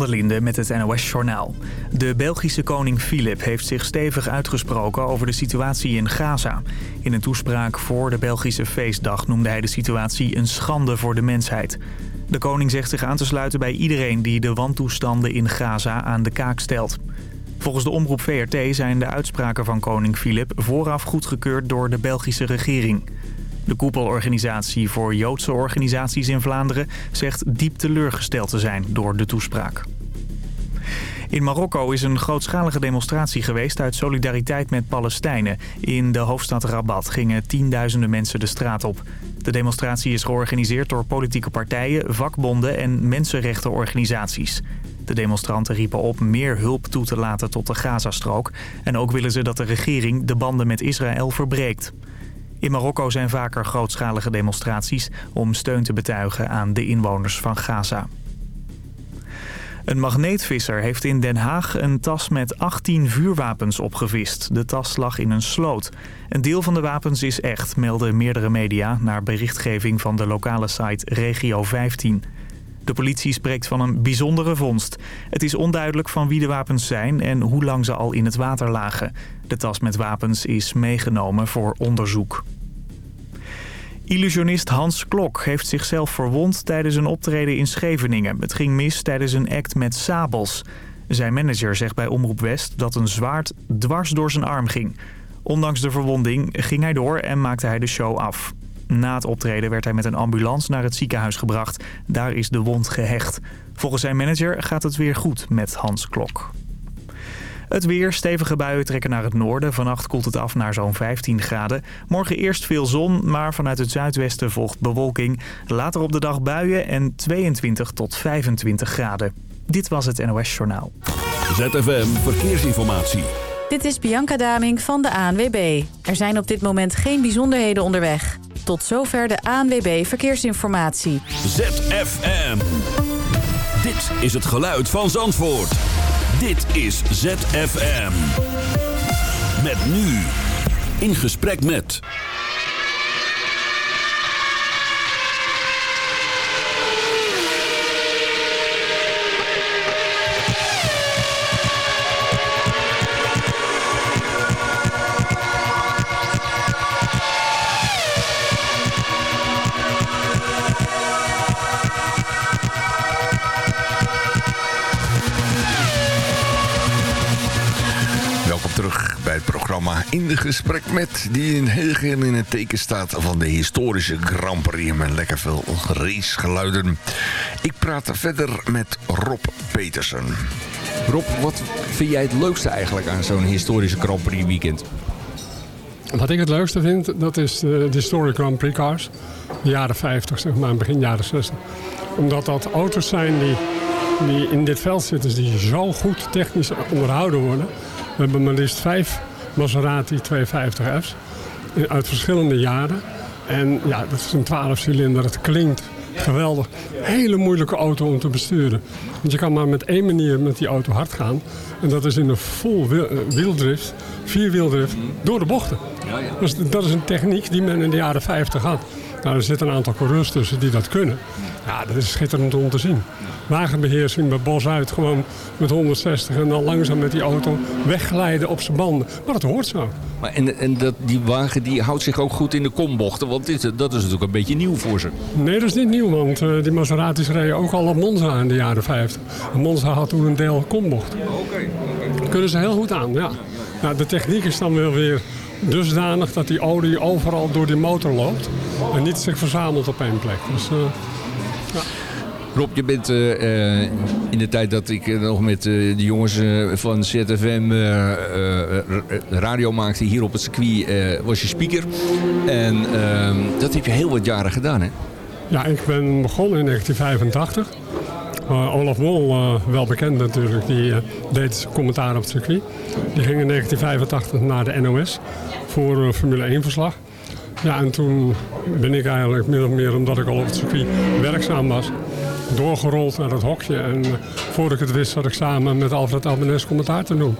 met het NOS-journaal. De Belgische koning Filip heeft zich stevig uitgesproken over de situatie in Gaza. In een toespraak voor de Belgische feestdag noemde hij de situatie een schande voor de mensheid. De koning zegt zich aan te sluiten bij iedereen die de wantoestanden in Gaza aan de kaak stelt. Volgens de omroep VRT zijn de uitspraken van koning Filip vooraf goedgekeurd door de Belgische regering. De koepelorganisatie voor Joodse organisaties in Vlaanderen zegt diep teleurgesteld te zijn door de toespraak. In Marokko is een grootschalige demonstratie geweest uit solidariteit met Palestijnen. In de hoofdstad Rabat gingen tienduizenden mensen de straat op. De demonstratie is georganiseerd door politieke partijen, vakbonden en mensenrechtenorganisaties. De demonstranten riepen op meer hulp toe te laten tot de Gazastrook. En ook willen ze dat de regering de banden met Israël verbreekt. In Marokko zijn vaker grootschalige demonstraties om steun te betuigen aan de inwoners van Gaza. Een magneetvisser heeft in Den Haag een tas met 18 vuurwapens opgevist. De tas lag in een sloot. Een deel van de wapens is echt, melden meerdere media... naar berichtgeving van de lokale site Regio 15. De politie spreekt van een bijzondere vondst. Het is onduidelijk van wie de wapens zijn en hoe lang ze al in het water lagen. De tas met wapens is meegenomen voor onderzoek. Illusionist Hans Klok heeft zichzelf verwond tijdens een optreden in Scheveningen. Het ging mis tijdens een act met sabels. Zijn manager zegt bij Omroep West dat een zwaard dwars door zijn arm ging. Ondanks de verwonding ging hij door en maakte hij de show af. Na het optreden werd hij met een ambulance naar het ziekenhuis gebracht. Daar is de wond gehecht. Volgens zijn manager gaat het weer goed met Hans Klok. Het weer, stevige buien trekken naar het noorden. Vannacht koelt het af naar zo'n 15 graden. Morgen eerst veel zon, maar vanuit het zuidwesten volgt bewolking. Later op de dag buien en 22 tot 25 graden. Dit was het NOS Journaal. ZFM Verkeersinformatie. Dit is Bianca Daming van de ANWB. Er zijn op dit moment geen bijzonderheden onderweg. Tot zover de ANWB Verkeersinformatie. ZFM. Dit is het geluid van Zandvoort. Dit is ZFM. Met nu. In gesprek met... het programma In de Gesprek met... die in Hegen in het teken staat van de historische Grand Prix... met lekker veel racegeluiden. Ik praat verder met Rob Petersen. Rob, wat vind jij het leukste eigenlijk aan zo'n historische Grand Prix weekend? Wat ik het leukste vind, dat is de, de Historic Grand Prix cars. De jaren 50, zeg maar, begin jaren 60. Omdat dat auto's zijn die, die in dit veld zitten... die zo goed technisch onderhouden worden... We hebben maar liefst vijf Maserati 250F's uit verschillende jaren. En ja, dat is een 12-cilinder. Het klinkt geweldig. Hele moeilijke auto om te besturen. Want je kan maar met één manier met die auto hard gaan. En dat is in een vol wieldrift, vierwieldrift, door de bochten. Dus dat is een techniek die men in de jaren 50 had. Nou, er zitten een aantal coureurs tussen die dat kunnen. Ja, dat is schitterend om te zien. Wagenbeheersing bij Bos uit, gewoon met 160 en dan langzaam met die auto wegglijden op zijn banden. Maar dat hoort zo. Maar en en dat, die wagen die houdt zich ook goed in de kombochten, want dit, dat is natuurlijk een beetje nieuw voor ze. Nee, dat is niet nieuw, want uh, die Maseratis reden ook al op Monza in de jaren 50. En Monza had toen een deel kombocht. Oké. Kunnen ze heel goed aan, ja. Nou, de techniek is dan wel weer dusdanig dat die olie overal door die motor loopt en niet zich verzamelt op één plek. Dus, uh, ja. Rob, je bent uh, in de tijd dat ik nog met uh, de jongens van ZFM radio maakte hier op het circuit, was je speaker. En ehm, dat heb je heel wat jaren gedaan, hè? Ja, ik ben begonnen in 1985. Olaf Mol, wel bekend natuurlijk, die deed commentaar op het circuit. Die ging in 1985 naar de NOS voor Formule 1 verslag. Ja, en toen ben ik eigenlijk min of meer, omdat ik al op het circuit werkzaam was, doorgerold naar het hokje. En voordat ik het wist, zat ik samen met Alfred Albanese commentaar te doen.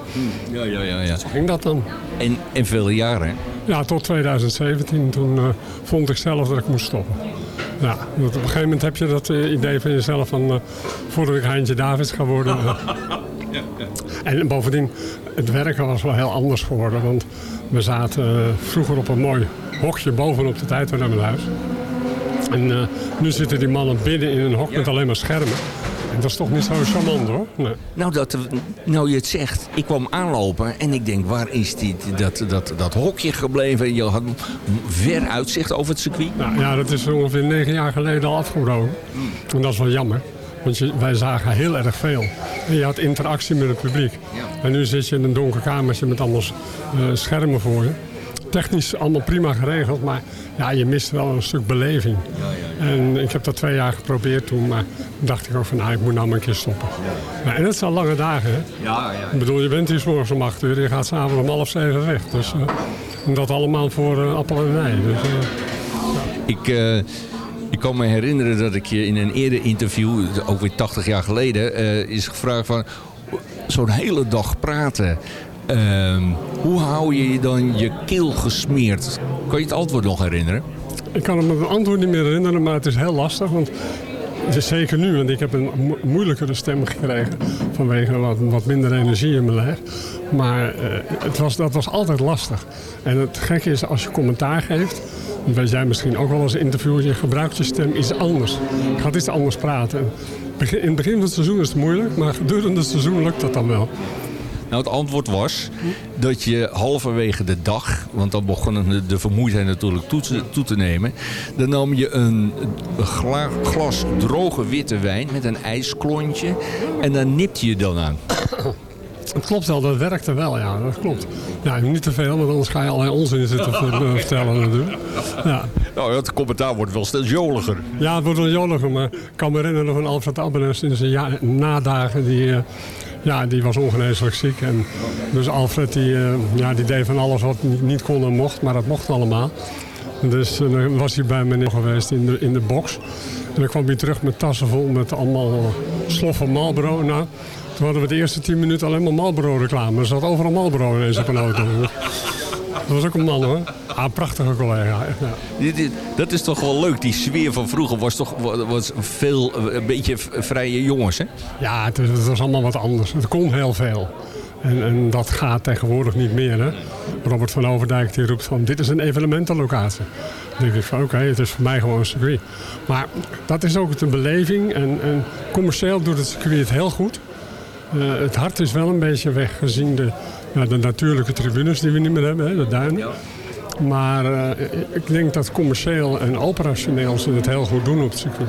Ja, ja, ja. ja. Zo ging dat dan. En, en vele jaren? Ja, tot 2017. Toen vond ik zelf dat ik moest stoppen. Ja, op een gegeven moment heb je dat idee van jezelf van... Uh, voordat ik Heintje Davids ga worden... En bovendien, het werken was wel heel anders geworden. Want we zaten vroeger op een mooi hokje bovenop de tijdwaarnemmerhuis. En uh, nu zitten die mannen binnen in een hok met alleen maar schermen. En dat is toch niet zo charmant hoor. Nee. Nou, dat, nou, je het zegt. Ik kwam aanlopen en ik denk, waar is die, dat, dat, dat hokje gebleven? Je had ver uitzicht over het circuit. Nou, ja, dat is ongeveer negen jaar geleden al afgebroken. En dat is wel jammer. Want je, wij zagen heel erg veel. En je had interactie met het publiek. En nu zit je in een donker kamertje met allemaal uh, schermen voor je technisch allemaal prima geregeld, maar ja, je mist wel een stuk beleving. Ja, ja, en ik heb dat twee jaar geprobeerd toen, maar dacht ik ook van, nou, ik moet nou maar een keer stoppen. en het zijn lange dagen, hè? Ja, ja. Ik bedoel, je bent hier morgens om acht uur, je gaat s'avonds om half zeven weg. Dus uh, dat allemaal voor uh, appel en ei. Dus, uh, ik... Ik kan me herinneren dat ik je in een eerder interview, ook weer 80 jaar geleden, is gevraagd van zo'n hele dag praten. Ehm, hoe hou je je dan je keel gesmeerd? Kan je het antwoord nog herinneren? Ik kan me het antwoord niet meer herinneren, maar het is heel lastig. Want zeker nu, want ik heb een moeilijkere stem gekregen vanwege wat, minder energie in mijn lijf. Maar uh, het was, dat was altijd lastig. En het gekke is, als je commentaar geeft, weet jij misschien ook wel als interviewer, je gebruikt je stem iets anders. Je gaat iets anders praten. In het begin van het seizoen is het moeilijk, maar gedurende het seizoen lukt dat dan wel. Nou, het antwoord was dat je halverwege de dag, want dan begon de vermoeidheid natuurlijk toe te, toe te nemen, dan nam je een glas droge witte wijn met een ijsklontje en dan nipte je dan aan. Het klopt wel, dat werkte wel, ja, dat klopt. Ja, niet te veel, want anders ga je allerlei onzin zitten vertellen natuurlijk. Ja. Nou, het commentaar wordt wel steeds joliger. Ja, het wordt wel joliger, maar ik kan me herinneren van Alfred Abbenes in zijn nadagen... die, eh, ja, die was ongeneeslijk ziek. En dus Alfred die, uh, ja, die deed van alles wat niet kon en mocht, maar dat mocht allemaal. Dus uh, dan was hij bij me geweest in de, in de box. En dan kwam hij terug met tassen vol met allemaal sloffen Marlboro. Nou, toen hadden we de eerste tien minuten alleen maar Marlboro reclame. Er zat overal Marlboro op een auto. Dat was ook een man hoor. Ah, prachtige collega. Ja. Dat is toch wel leuk. Die sfeer van vroeger was toch was veel, een beetje vrije jongens hè? Ja, het, het was allemaal wat anders. Het kon heel veel. En, en, dat gaat tegenwoordig niet meer. Hè? Robert van Overdijk die roept van dit is een evenementenlocatie. Dan denk ik van oké, het is voor mij gewoon een circuit. Maar dat is ook de beleving. En, en commercieel doet het circuit het heel goed. Uh, het hart is wel een beetje weg gezien de, ja, de natuurlijke tribunes die we niet meer hebben, hè, de duinen. Maar uh, ik denk dat commercieel en operationeel ze het heel goed doen op het circuit.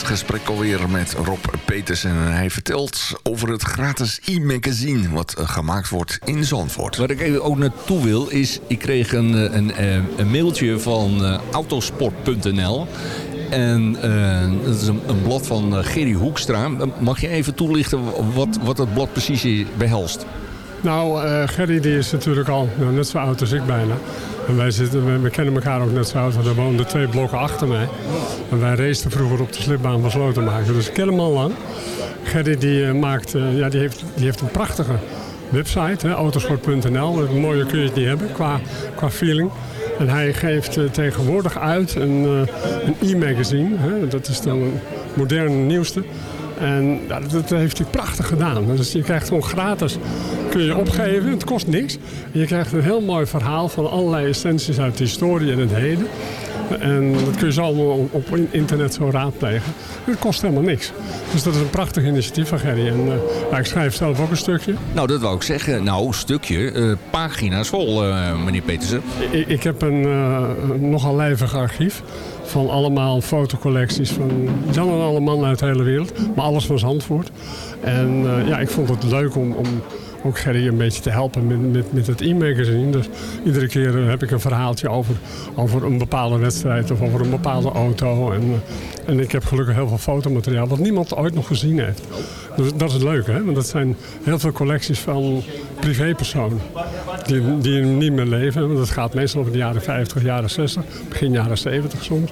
Het gesprek alweer met Rob Petersen. En hij vertelt over het gratis e-magazine wat eh, gemaakt wordt in Zandvoort. Waar ik even ook naartoe wil is, ik kreeg een, eh, een, eh, een mailtje van autosport.nl. En dat is een, een, blad van Gerry Hoekstra. Mag je even toelichten wat, wat dat blad precies behelst? Nou, Gerry die is natuurlijk al nou, net zo oud als ik bijna. Wij we, kennen elkaar ook net zo oud, want woonden twee blokken achter mij. En wij raceten vroeger op de slipbaan van Slotenmaker, dus ik ken lang. Gerry die, uh, maakt, uh, ja, die, heeft, die heeft een prachtige website, autosport.nl. Mooier kun je niet hebben qua, qua feeling. En hij geeft uh, tegenwoordig uit een, een e-magazine. Dat is dan een moderne nieuwste. En dat, heeft hij prachtig gedaan. Dus je krijgt gewoon gratis, kun je opgeven, het kost niks. je krijgt een heel mooi verhaal van allerlei essenties uit de historie en het heden. En dat kun je zo allemaal op internet zo raadplegen. Het kost helemaal niks. Dus dat is een prachtig initiatief van Gerry. En uh, ik schrijf zelf ook een stukje. Nou, dat wou ik zeggen. Nou, stukje. Uh, pagina's vol, uh, meneer Petersen. Ik, ik heb een nogal lijvig archief van allemaal fotocollecties van Jan en alle mannen uit de hele wereld. Maar alles van Zandvoort. En ja, ik vond het leuk om, om ook Gerry een beetje te helpen met, met, met het e-magazine. Dus iedere keer eh, heb ik een verhaaltje over, over een bepaalde wedstrijd of over een bepaalde auto. En, eh, en ik heb gelukkig heel veel fotomateriaal wat niemand ooit nog gezien heeft. Dus dat is het leuke, hè? want dat zijn heel veel collecties van privépersonen. Die, die niet meer leven. Want dat gaat meestal over de jaren 50, jaren 60, begin jaren 70 soms.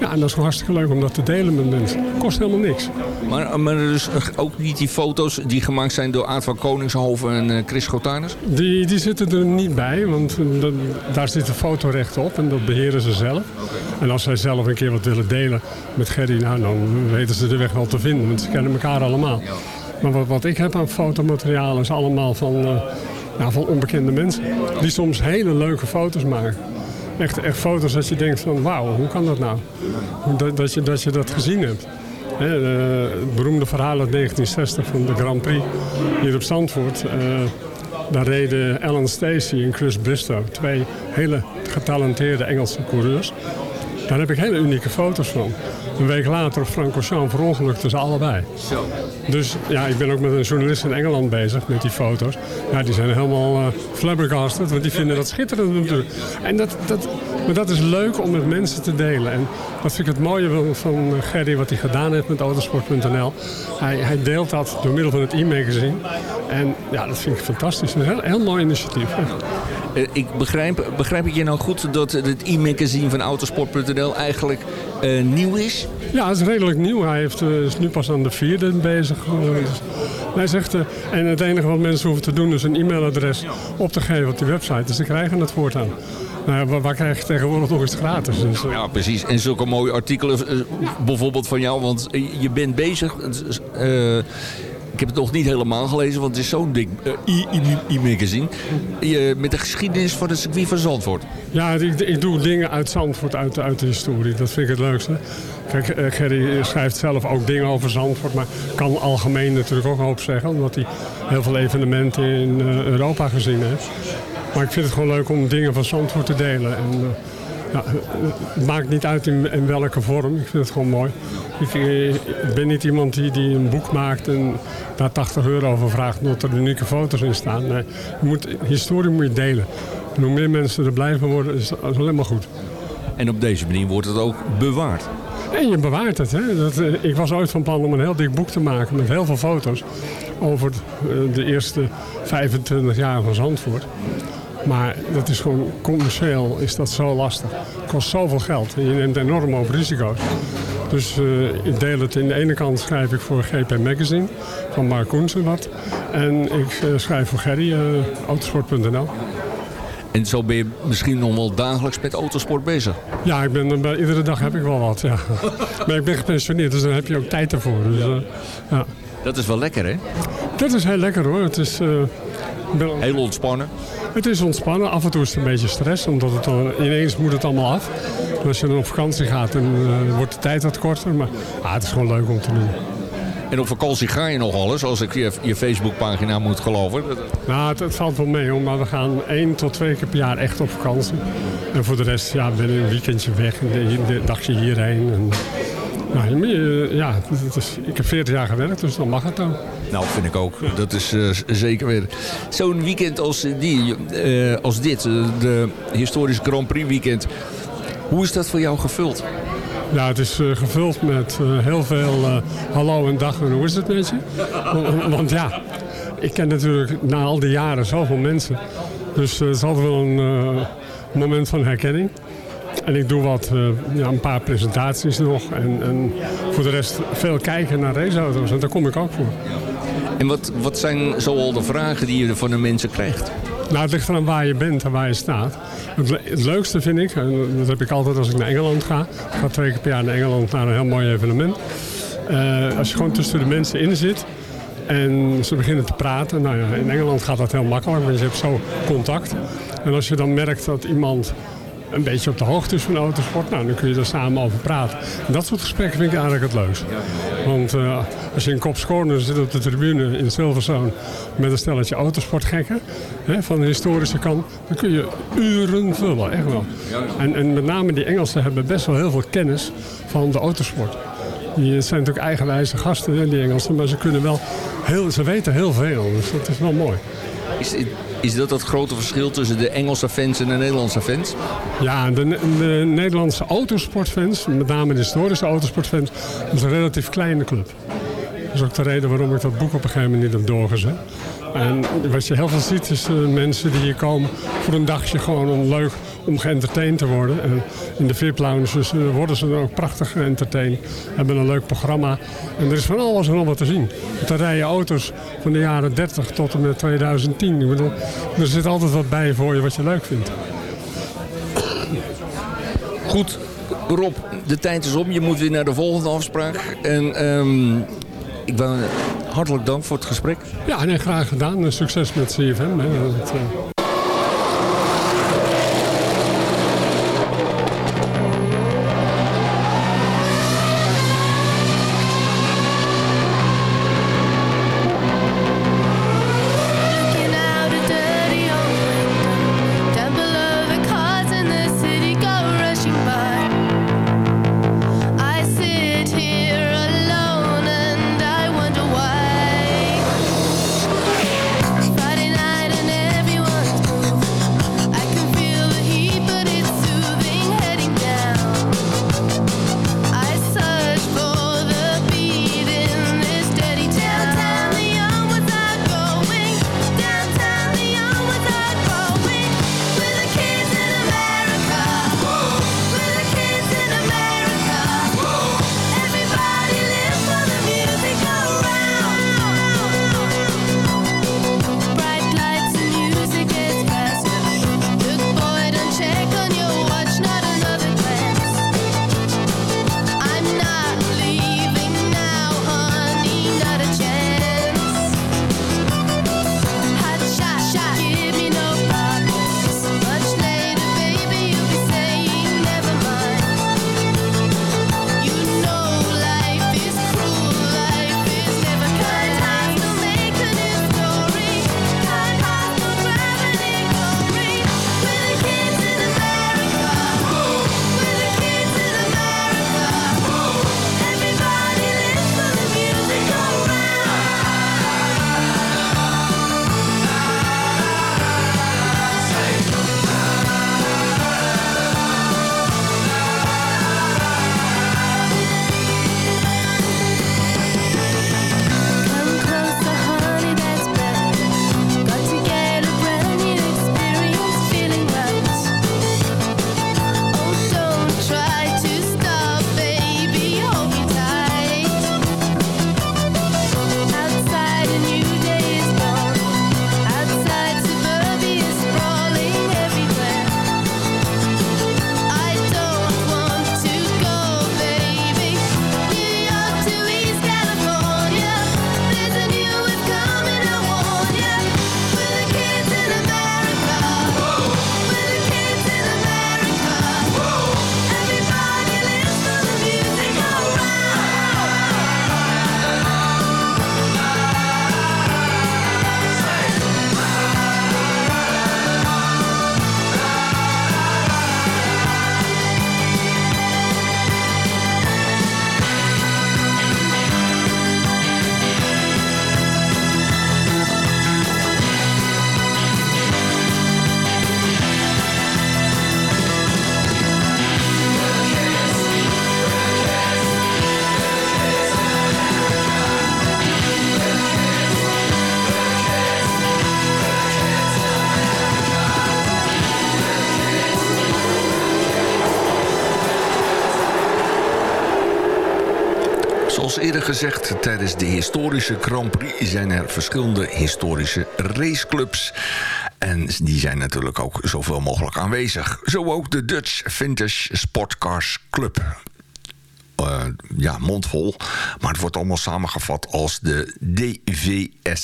Ja, en dat is gewoon hartstikke leuk om dat te delen met mensen. Kost helemaal niks. Maar, maar dus ook niet die foto's die gemaakt zijn door Aad van Koningshoven en uh, Chris Gotanus? Die, die zitten er niet bij, want uh, daar zit een fotorecht op en dat beheren ze zelf. En als zij zelf een keer wat willen delen met Gerry, nou, dan weten ze de weg wel te vinden, want ze kennen elkaar allemaal. Maar wat, wat ik heb aan fotomateriaal is allemaal van, uh, nou, van onbekende mensen. Die soms hele leuke foto's maken. Echt, echt foto's dat je denkt van wauw, hoe kan dat nou? Dat, dat, je, dat gezien hebt. He, het beroemde verhaal uit 1960 van de Grand Prix hier op Zandvoort. Uh, daar reden Alan Stacey en Chris Bristow, twee hele getalenteerde Engelse coureurs. Daar heb ik hele unieke foto's van. Een week later Franco Jean verongelukte ze allebei. Zo. Dus ja, ik ben ook met een journalist in Engeland bezig met die foto's. Ja, die zijn helemaal uh, flabbergasted, want die vinden dat schitterend natuurlijk. En dat, dat, maar dat is leuk om met mensen te delen. En dat vind ik het mooie van, van Gerry, wat hij gedaan heeft met autosport.nl. Hij, hij deelt dat door middel van het e-magazine. En ja, dat vind ik fantastisch. Een heel, heel mooi initiatief. Ik begrijp, begrijp ik je nou goed dat het e-magazine van autosport.nl eigenlijk uh, nieuw is? Ja, het is redelijk nieuw. Hij heeft, uh, is nu pas aan de vierde bezig. Dus hij zegt, uh, en het enige wat mensen hoeven te doen is een e-mailadres op te geven op die website. Dus ze krijgen het voortaan. Nou, waar, waar krijg je tegenwoordig nog eens gratis? Dus, ja, precies. En zulke mooie artikelen, bijvoorbeeld van jou, want je bent bezig ik heb het nog niet helemaal gelezen, want het is zo'n dik e-magazine. met de geschiedenis van het circuit van Zandvoort. Ja, ik, ik, doe dingen uit Zandvoort, uit, uit de historie. Dat vind ik het leukste. Kijk, uh, Gerry schrijft zelf ook dingen over Zandvoort, maar kan algemeen natuurlijk ook een hoop zeggen, omdat hij heel veel evenementen in uh, Europa gezien heeft. Maar ik vind het gewoon leuk om dingen van Zandvoort te delen. En, uh, ja, het maakt niet uit in, in, welke vorm. Ik vind het gewoon mooi. Ik, ik, ben niet iemand die, die een boek maakt en daar 80 euro voor vraagt omdat er unieke foto's in staan. Nee, je moet, historie moet je delen. En hoe meer mensen er blij van worden, is dat alleen maar goed. En op deze manier wordt het ook bewaard. En je bewaart het. Hè? Dat, ik was ooit van plan om een heel dik boek te maken met heel veel foto's over de eerste 25 jaar van Zandvoort. Maar dat is gewoon commercieel is dat zo lastig. Het kost zoveel geld en je neemt enorm op risico's. Dus uh, ik deel het. In de ene kant schrijf ik voor GP Magazine van Mark Koensen wat. En ik uh, schrijf voor Gerry, uh, autosport.nl. En zo ben je misschien nog wel dagelijks met autosport bezig? Ja, ik ben, bij, iedere dag heb ik wel wat. Ja. maar ik ben gepensioneerd, dus dan heb je ook tijd ervoor. Dus, ja. Dat is wel lekker, hè? Dat is heel lekker, hoor. Het is... Heel ontspannen? Het is ontspannen. Af en toe is het een beetje stress, omdat het dan, ineens moet het allemaal af. als je dan op vakantie gaat, dan uh, wordt de tijd wat korter. Maar ah, het is gewoon leuk om te doen. En op vakantie ga je nog alles, als ik je, je Facebookpagina moet geloven? Nou, het, het, valt wel mee, hoor. maar we gaan één tot twee keer per jaar echt op vakantie. En voor de rest, ja, ben een weekendje weg, een, een dagje hierheen. En, Nou, ja, is, ik heb 40 jaar gewerkt, dus dan mag het dan. Nou, vind ik ook. Dat is uh, zeker weer. Zo'n weekend als, die, uh, als dit, de historische Grand Prix weekend. Hoe is dat voor jou gevuld? Ja, het is uh, gevuld met heel veel hallo en dag en hoe is het met je? Want ja, ik ken natuurlijk na al die jaren zoveel mensen. Dus het is altijd wel een moment van herkenning. En ik doe wat, uh, ja, een paar presentaties nog. En, en, voor de rest veel kijken naar raceauto's. En daar kom ik ook voor. En wat, wat zijn zoal de vragen die je van de mensen krijgt? Nou, het ligt eraan waar je bent en waar je staat. Het, het, leukste vind ik, en dat heb ik altijd als ik naar Engeland ga. Ik ga twee keer per jaar naar Engeland naar een heel mooi evenement. Uh, als je gewoon tussen de mensen in zit en ze beginnen te praten. Nou ja, in Engeland gaat dat heel makkelijk, want je hebt zo contact. En als je dan merkt dat iemand een beetje op de hoogte is van autosport, nou, dan kun je daar samen over praten. En dat soort gesprekken vind ik eigenlijk het leukst. Want uh, als je in Kops Corner zit op de tribune in Silverstone met een stelletje autosportgekken hè, van de historische kant, dan kun je uren vullen, echt wel. En, en met name die Engelsen hebben best wel heel veel kennis van de autosport. Die zijn natuurlijk eigenwijze gasten, die Engelsen, maar ze kunnen wel heel, ze weten heel veel. Dus dat is wel mooi. Is, is dat het grote verschil tussen de Engelse fans en de Nederlandse fans? Ja, de, de Nederlandse autosportfans, met name de historische autosportfans, is een relatief kleine club. Dat is ook de reden waarom ik dat boek op een gegeven moment niet heb doorgezet. En wat je heel veel ziet is uh, mensen die hier komen voor een dagje gewoon om leuk om geëntertained te worden. En in de VIP-lounges uh, worden ze dan ook prachtig geëntertained. Hebben een leuk programma. En er is van alles en nog wat te zien. Er rijden auto's van de jaren 30 tot en met 2010. Ik bedoel, er zit altijd wat bij voor je wat je leuk vindt. Goed, Rob, de tijd is om. Je moet weer naar de volgende afspraak. En um, ik ben hartelijk dank voor het gesprek. Ja, nee, graag gedaan. Succes met CFM. Hè. Dat, uh... gezegd, tijdens de historische Grand Prix zijn er verschillende historische raceclubs. En die zijn natuurlijk ook zoveel mogelijk aanwezig. Zo ook de Dutch Vintage Sportcars Club. Uh, ja, mondvol. Maar het wordt allemaal samengevat als de DVSCC.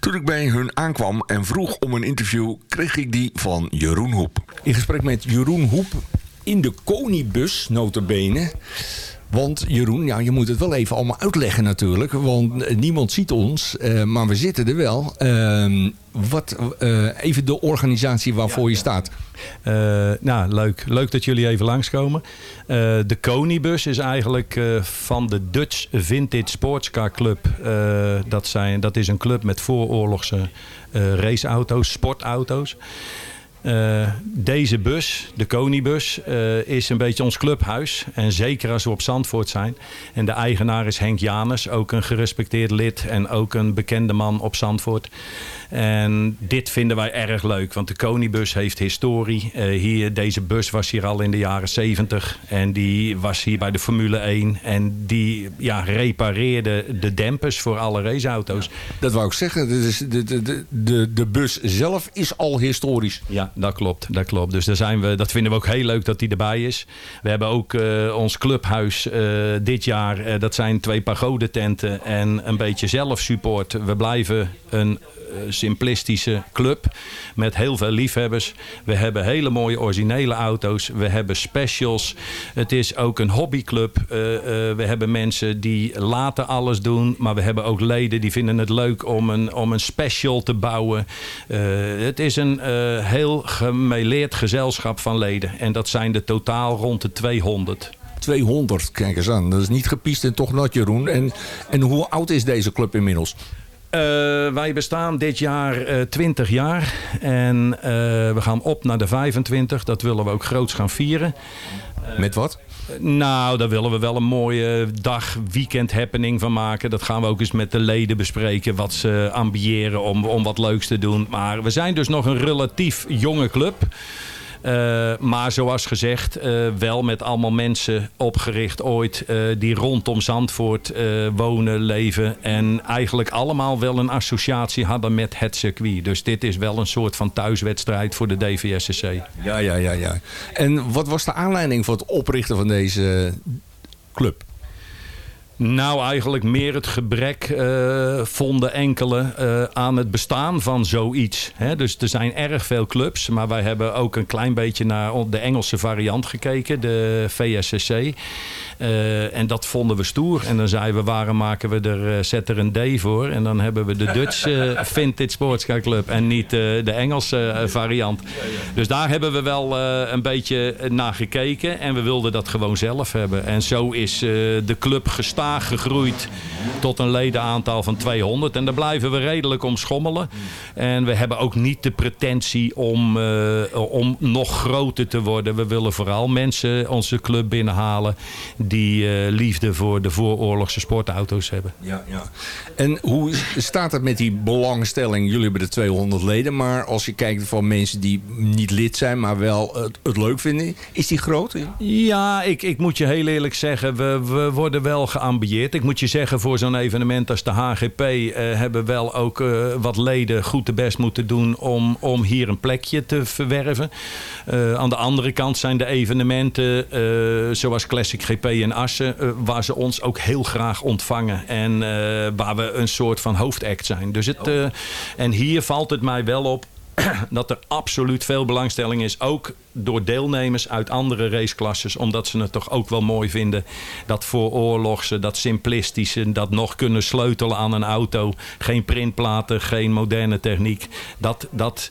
Toen ik bij hun aankwam en vroeg om een interview... kreeg ik die van Jeroen Hoep. In gesprek met Jeroen Hoep in de Konibus, notabene... Want Jeroen, ja, je moet het wel even allemaal uitleggen natuurlijk. Want niemand ziet ons, uh, maar we zitten er wel. Uh, wat, uh, even de organisatie waarvoor je staat. nou, leuk. Leuk dat jullie even langskomen. de Conibus is eigenlijk van de Dutch Vintage Sportscar Club. dat, zijn, dat is een club met vooroorlogse raceauto's, sportauto's. Uh, deze bus, de Conibus, uh, is een beetje ons clubhuis. En zeker als we op Zandvoort zijn. En de eigenaar is Henk Janus, ook een gerespecteerd lid en ook een bekende man op Zandvoort. En dit vinden wij erg leuk, want de Conibus heeft historie. Uh, hier, deze bus was hier al in de jaren 70 en die was hier bij de Formule 1. En die ja, repareerde de dempers voor alle raceauto's. Dat wou ik zeggen, de, de, de, de, de bus zelf is al historisch. Ja, dat klopt. Dat klopt. Dus daar zijn we, dat vinden we ook heel leuk dat hij erbij is. We hebben ook uh, ons clubhuis uh, dit jaar. Dat zijn twee pagodententen en een beetje zelfsupport. We blijven een simplistische club met heel veel liefhebbers. We hebben hele mooie originele auto's. We hebben specials. Het is ook een hobbyclub. Uh, uh, we hebben mensen die laten alles doen. Maar we hebben ook leden die vinden het leuk om een, om een special te bouwen. Uh, het is een heel gemêleerd gezelschap van leden. En dat zijn er totaal rond de 200. 200, kijk eens aan. Dat is niet gepiest en toch nat, Jeroen. En, en hoe oud is deze club inmiddels? Uh, wij bestaan dit jaar uh, 20 jaar. En uh, we gaan op naar de 25. Dat willen we ook groots gaan vieren. Met wat? Nou, daar willen we wel een mooie dag, weekend happening van maken. Dat gaan we ook eens met de leden bespreken. Wat ze ambiëren om, om wat leuks te doen. Maar we zijn dus nog een relatief jonge club. Uh, maar zoals gezegd, uh, wel met allemaal mensen opgericht ooit uh, die rondom Zandvoort wonen, leven. En eigenlijk allemaal wel een associatie hadden met het circuit. Dus dit is wel een soort van thuiswedstrijd voor de DVSCC. Ja, ja, ja, ja. En wat was de aanleiding voor het oprichten van deze club? Nou, eigenlijk meer het gebrek uh, vonden enkele uh, aan het bestaan van zoiets. He, dus er zijn erg veel clubs, maar wij hebben ook een klein beetje naar de Engelse variant gekeken, de VSCC. Uh, en dat vonden we stoer. En dan zeiden we, waarom maken we er, uh, zet er een D voor? En dan hebben we de Dutch uh, Vintage Sportscar Club en niet de Engelse variant. Dus daar hebben we wel een beetje naar gekeken. En we wilden dat gewoon zelf hebben. En zo is de club gestaag gegroeid tot een ledenaantal van 200. En daar blijven we redelijk om schommelen. En we hebben ook niet de pretentie om, om nog groter te worden. We willen vooral mensen onze club binnenhalen die uh, liefde voor de vooroorlogse sportauto's hebben. Ja, ja. En hoe staat het met die belangstelling? Jullie hebben de 200 leden, maar als je kijkt van mensen die niet lid zijn, maar wel het, het leuk vinden, is die groot? Ja, ik, ik moet je heel eerlijk zeggen, we, we worden wel geambieerd. Ik moet je zeggen, voor zo'n evenement als de HGP uh, hebben wel ook uh, wat leden goed de best moeten doen om, om hier een plekje te verwerven. aan de andere kant zijn de evenementen zoals Classic GP in Assen, uh, waar ze ons ook heel graag ontvangen. En uh, waar we een soort van hoofdact zijn. Dus het, uh, en hier valt het mij wel op dat er absoluut veel belangstelling is. Ook door deelnemers uit andere raceklasses. Omdat ze het toch ook wel mooi vinden. Dat vooroorlogse, dat simplistische. Dat nog kunnen sleutelen aan een auto. Geen printplaten, geen moderne techniek. Dat... dat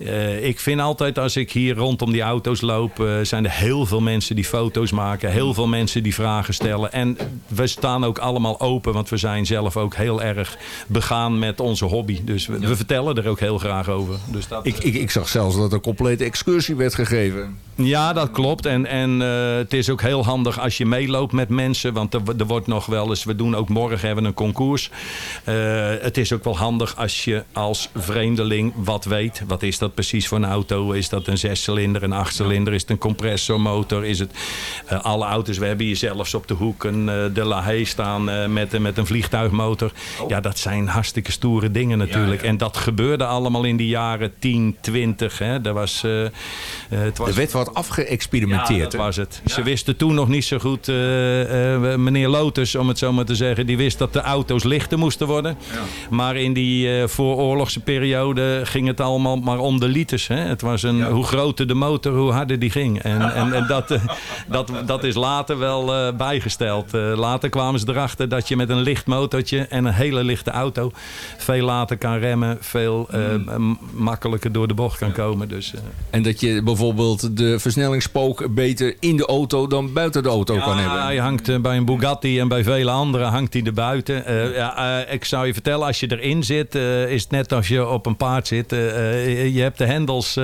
uh, ik vind altijd als ik hier rondom die auto's loop... Uh, zijn er heel veel mensen die foto's maken. Heel veel mensen die vragen stellen. En we staan ook allemaal open. Want we zijn zelf ook heel erg begaan met onze hobby. Dus we, ja. we vertellen er ook heel graag over. Dus dat, ik, ik, ik zag zelfs dat er een complete excursie werd gegeven. Ja, dat klopt. En, en uh, het is ook heel handig als je meeloopt met mensen. Want er, er wordt nog wel eens... We doen ook morgen hebben een concours. Uh, het is ook wel handig als je als vreemdeling wat weet. Wat is dat precies voor een auto? Is dat een zescilinder, een achtcilinder? Is het een compressormotor? Is het uh, alle auto's? We hebben hier zelfs op de hoek een De La Haye staan met, met een vliegtuigmotor. Oh. Ja, dat zijn hartstikke stoere dingen natuurlijk. Ja, ja. En dat gebeurde allemaal in die jaren 10, 20. Hè. Er was... het was... Er werd wat afgeëxperimenteerd. Ja, dat was het. Ze wisten toen nog niet zo goed, uh, uh, meneer Lotus, om het zo maar te zeggen, die wist dat de auto's lichter moesten worden. Ja. Maar in die uh, vooroorlogse periode ging het allemaal maar om de liters. Hè? Het was een, Hoe groter de motor, hoe harder die ging. En, en, en dat, dat, dat is later wel bijgesteld. later kwamen ze erachter dat je met een licht motortje en een hele lichte auto veel later kan remmen, veel mm. makkelijker door de bocht kan komen. Dus, en dat je bijvoorbeeld de versnellingspook beter in de auto dan buiten de auto ja, kan hebben. Hij hangt uh, bij een Bugatti en bij vele anderen hangt hij er buiten. Uh, ja, uh, ik zou je vertellen, als je erin zit, is het net als je op een paard zit. je hebt de hendels,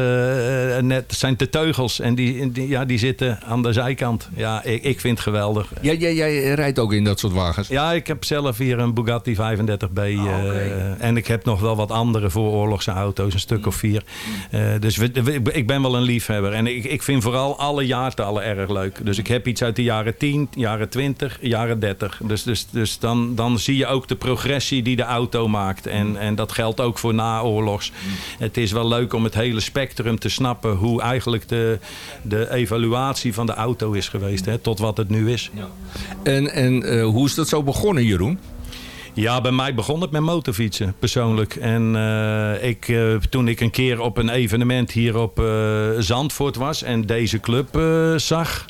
net zijn de teugels en die, die, ja, die zitten aan de zijkant. Ja, ik, ik vind het geweldig. Jij, jij, jij rijdt ook in dat soort wagens? Ja, ik heb zelf hier een Bugatti 35B. Oh, okay. en ik heb nog wel wat andere vooroorlogse auto's, een stuk of vier. dus we, we, ik ben wel een liefhebber. En ik, ik vind vooral alle jaartallen erg leuk. Dus ik heb iets uit de jaren 10, jaren 20, jaren 30. Dus, dus, dus dan, dan zie je ook de progressie die de auto maakt. En, en dat geldt ook voor naoorlogs. Het is wel leuk om het hele spectrum te snappen... hoe eigenlijk de, de evaluatie van de auto is geweest. Hè, tot wat het nu is. Ja. En, en uh, hoe is dat zo begonnen, Jeroen? Ja, bij mij begon het met motorfietsen, persoonlijk. En uh, ik, uh, toen ik een keer op een evenement hier op uh, Zandvoort was en deze club zag...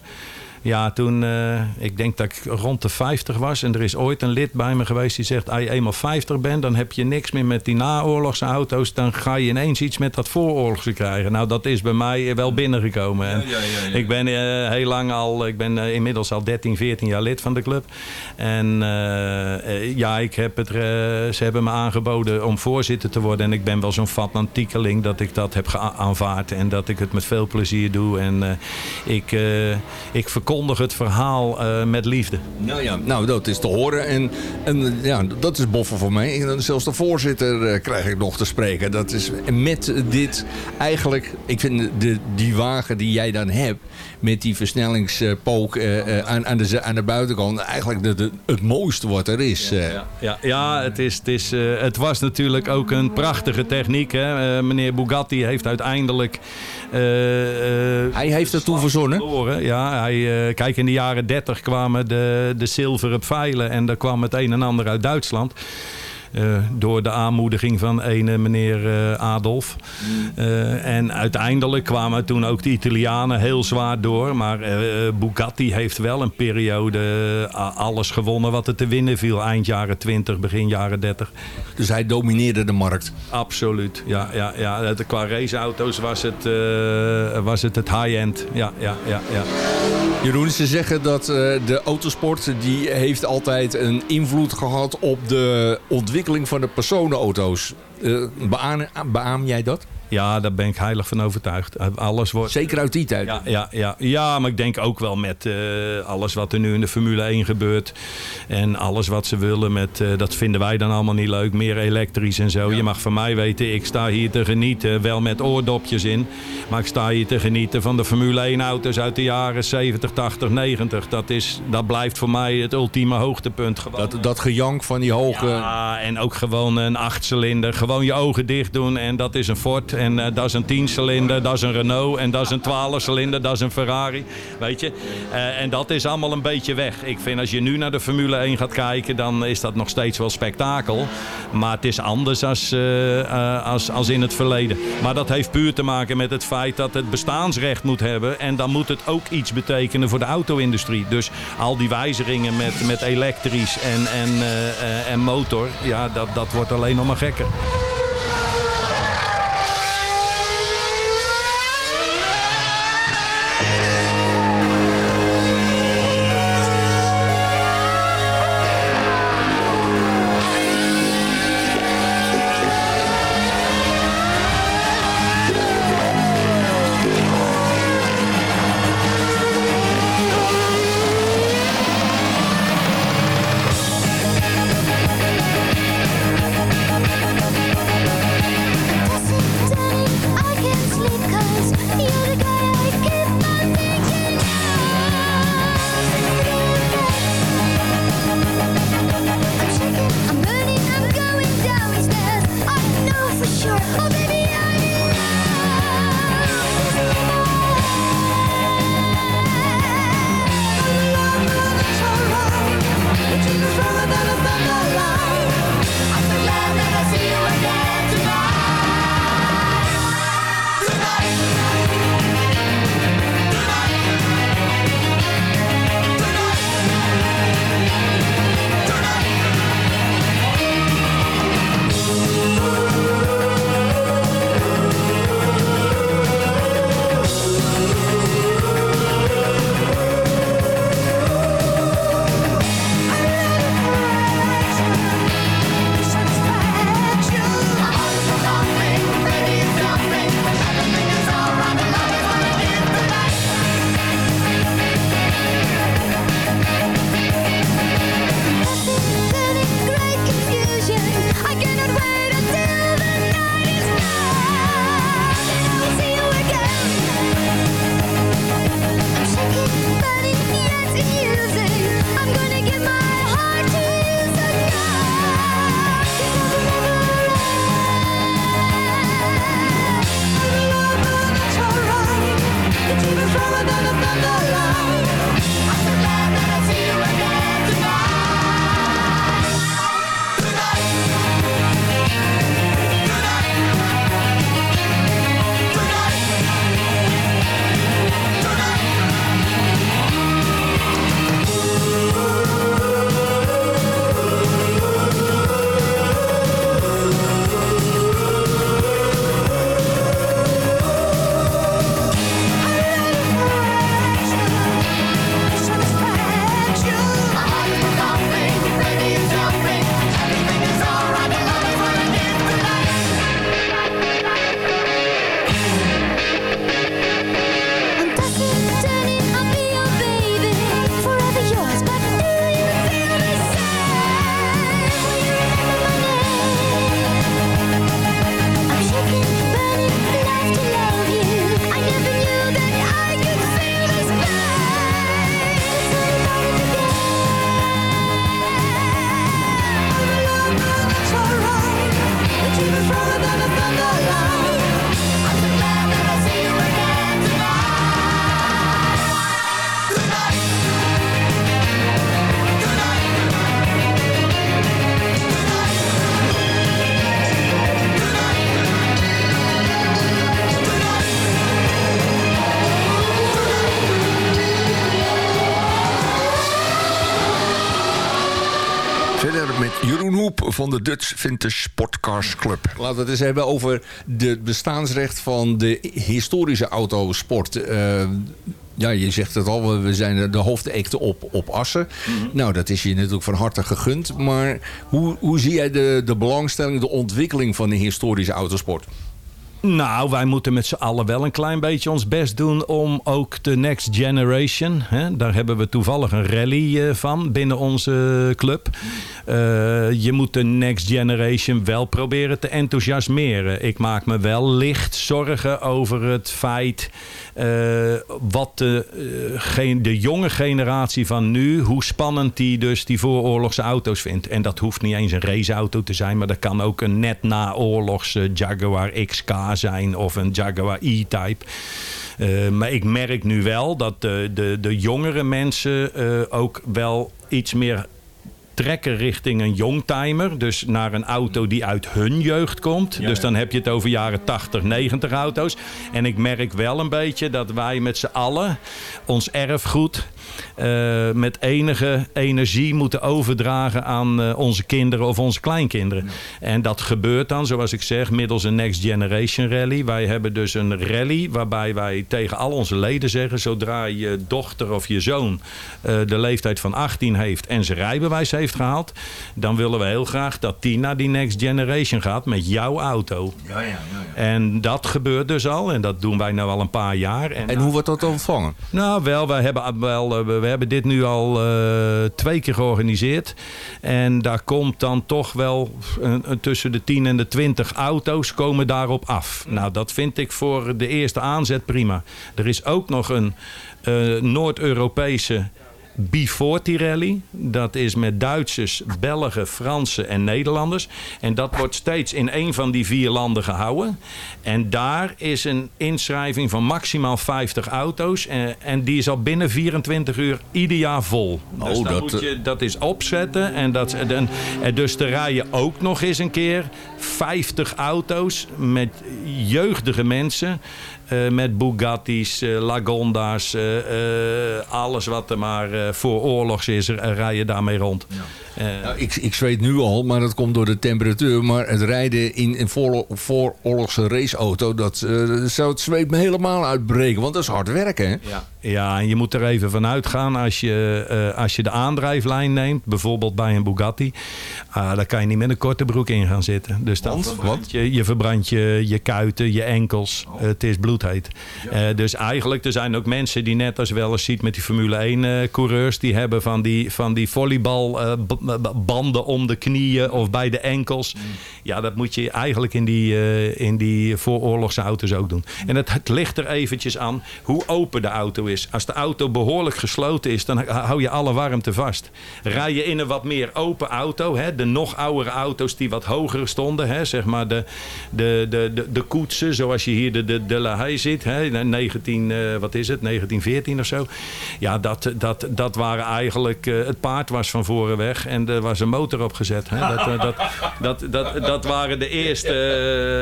Ja, toen, uh, ik denk dat ik rond de 50 was. En er is ooit een lid bij me geweest die zegt... als je eenmaal 50 bent, dan heb je niks meer met die naoorlogse auto's. Dan ga je ineens iets met dat vooroorlogse krijgen. Nou, dat is bij mij wel binnengekomen. En ja, ja, ja, ik ben uh, heel lang al... Ik ben uh, inmiddels al 13, 14 jaar lid van de club. En ja, ik heb het, ze hebben me aangeboden om voorzitter te worden. En ik ben wel zo'n fatnantiekeling dat ik dat heb aanvaard. En dat ik het met veel plezier doe. En ik, ik verkoop het verhaal uh, met liefde. Nou ja, nou dat is te horen. En, en ja, dat is boffen voor mij. En zelfs de voorzitter uh, krijg ik nog te spreken. Dat is met dit eigenlijk... Ik vind de, die wagen die jij dan hebt... met die versnellingspook uh, aan, aan, de, aan de buitenkant... eigenlijk de, de, het mooiste wat er is. Ja, ja, ja, het, is, het, is, het was natuurlijk ook een prachtige techniek. Hè? meneer Bugatti heeft uiteindelijk... hij heeft het toen verzonnen? Ja, hij eh, kijk, in de jaren 30 kwamen de, de zilveren pijlen en er kwam het een en ander uit Duitsland. Uh, door de aanmoediging van ene meneer uh, Adolf. Uh, en uiteindelijk kwamen toen ook de Italianen heel zwaar door. Maar Bugatti heeft wel een periode alles gewonnen wat er te winnen viel. Eind jaren 20, begin jaren 30. Dus hij domineerde de markt? Absoluut, ja. ja, ja. Qua raceauto's was het, was het het high-end. Ja, ja, ja, ja. Jeroen, ze zeggen dat de autosport die heeft altijd een invloed gehad op de ontwikkeling van de personenauto's. Uh, beaam, beaam jij dat? Ja, daar ben ik heilig van overtuigd. Alles wordt... Zeker uit die tijd? Ja, ja, ja. ja maar ik denk ook wel met uh, alles wat er nu in de Formule 1 gebeurt. En alles wat ze willen, met, uh, dat vinden wij dan allemaal niet leuk. Meer elektrisch en zo. Ja. Je mag van mij weten, ik sta hier te genieten. Wel met oordopjes in. Maar ik sta hier te genieten van de Formule 1 auto's uit de jaren 70, 80, 90. Dat, is, dat blijft voor mij het ultieme hoogtepunt. Gewoon. Dat, dat gejank van die hoge... Ja, en ook gewoon een achtcilinder. Gewoon je ogen dicht doen en dat is een Ford. En uh, dat is een 10-cilinder, dat is een Renault. En dat is een 12-cilinder, dat is een Ferrari. Weet je? Uh, en dat is allemaal een beetje weg. Ik vind als je nu naar de Formule 1 gaat kijken, dan is dat nog steeds wel spektakel. Maar het is anders als, uh, als, als in het verleden. Maar dat heeft puur te maken met het feit dat het bestaansrecht moet hebben. En dan moet het ook iets betekenen voor de auto-industrie. Dus al die wijzigingen met, met elektrisch en, en, en motor, ja, dat, dat wordt alleen nog maar gekker. Van de Dutch Vintage Sportcars Club. Laten we het eens hebben over het bestaansrecht van de historische autosport. Uh, ja, je zegt het al, we zijn de hoofdekte op, op Assen. Mhm. Nou, dat is je natuurlijk van harte gegund. Maar hoe, hoe zie jij de, de belangstelling, de ontwikkeling van de historische autosport? Nou, wij moeten met z'n allen wel een klein beetje ons best doen om ook de next generation, hè, daar hebben we toevallig een rally uh, van binnen onze club. Uh, je moet de next generation wel proberen te enthousiasmeren. Ik maak me wel licht zorgen over het feit uh, wat de, de jonge generatie van nu, hoe spannend die dus die vooroorlogse auto's vindt. En dat hoeft niet eens een raceauto te zijn, maar dat kan ook een net naoorlogse Jaguar XK zijn of een Jaguar E-Type. Uh, maar ik merk nu wel dat de, de, de jongere mensen ook wel iets meer trekken richting een youngtimer. Dus naar een auto die uit hun jeugd komt. dus dan heb je het over jaren 80, 90 auto's. En ik merk wel een beetje dat wij met z'n allen ons erfgoed uh, met enige energie moeten overdragen aan uh, onze kinderen of onze kleinkinderen. En dat gebeurt dan, zoals ik zeg, middels een Next Generation Rally. Wij hebben dus een rally waarbij wij tegen al onze leden zeggen... zodra je dochter of je zoon uh, de leeftijd van 18 heeft en zijn rijbewijs heeft gehaald... dan willen we heel graag dat die naar die Next Generation gaat met jouw auto. Ja, ja, ja, ja. En dat gebeurt dus al en dat doen wij nu al een paar jaar. En, en hoe wordt dat ontvangen? Nou, wel, wij hebben wel we hebben dit nu al uh, twee keer georganiseerd. En daar komt dan toch wel uh, tussen de 10 en de 20 auto's komen daarop af. Nou, dat vind ik voor de eerste aanzet prima. Er is ook nog een uh, Noord-Europese B40 Rally. Dat is met Duitsers, Belgen, Fransen en Nederlanders. En dat wordt steeds in een van die vier landen gehouden. En daar is een inschrijving van maximaal 50 auto's. En, en die is al binnen 24 uur ieder jaar vol. Oh, dus dat... Moet je, dat is opzetten. En, dat, en, en dus te rijden ook nog eens een keer 50 auto's met jeugdige mensen. Uh, met Bugatti's, uh, Lagonda's, uh, alles wat er maar voor oorlogs is, rij je daarmee rond. Ja. Nou, ik, ik zweet nu al, maar dat komt door de temperatuur. Maar het rijden in een vooroorlogse raceauto, dat zou het zweet me helemaal uitbreken. Want dat is hard werken, hè? Ja, ja en je moet er even van uitgaan als je, als je de aandrijflijn neemt, bijvoorbeeld bij een Bugatti. daar kan je niet met een korte broek in gaan zitten. Dus dan verbrand je, je verbrandt je, je kuiten, je enkels. Oh. het is bloed heet. Uh, dus eigenlijk, er zijn ook mensen die net als wel eens ziet met die Formule 1 uh, eh, coureurs. Die hebben van die, van die volleybalbanden uh, om de knieën of bij de enkels. Mm. Ja, dat moet je eigenlijk in die, in die vooroorlogse auto's ook doen. En het, het ligt er eventjes aan hoe open de auto is. Als de auto behoorlijk gesloten is, dan hou je alle warmte vast. Rij je in een wat meer open auto, hè, de nog oudere auto's die wat hoger stonden, hè, zeg maar de, de, de, de, de koetsen, zoals je hier de, de, de La hij zit. Hè, 19, uh, wat is het, 1914 of zo. Ja, dat, dat, dat waren eigenlijk... Uh, het paard was van voren weg en er was een motor opgezet. Hè. Dat, uh, dat, dat, dat, dat waren de eerste...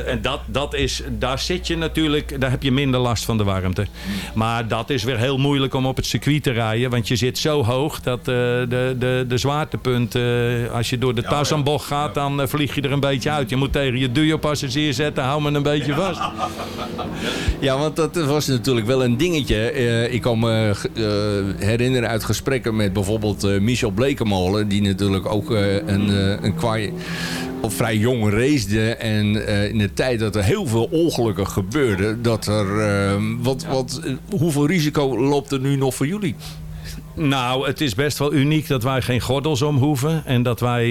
en dat, dat is, daar zit je natuurlijk... Daar heb je minder last van de warmte. Maar dat is weer heel moeilijk om op het circuit te rijden. Want je zit zo hoog dat de, de, de zwaartepunt... als je door de Tarzanbocht gaat, dan vlieg je er een beetje uit. Je moet tegen je duo-passagier zetten. Hou me een beetje vast. Ja, want dat was natuurlijk wel een dingetje. Uh, ik kan me uh, herinneren uit gesprekken met bijvoorbeeld uh, Michel Blekemolen... die natuurlijk ook een, een kwaai of vrij jong race En in de tijd dat er heel veel ongelukken gebeurden... dat er... wat, wat, hoeveel risico loopt er nu nog voor jullie? Nou, het is best wel uniek dat wij geen gordels om hoeven. En dat wij,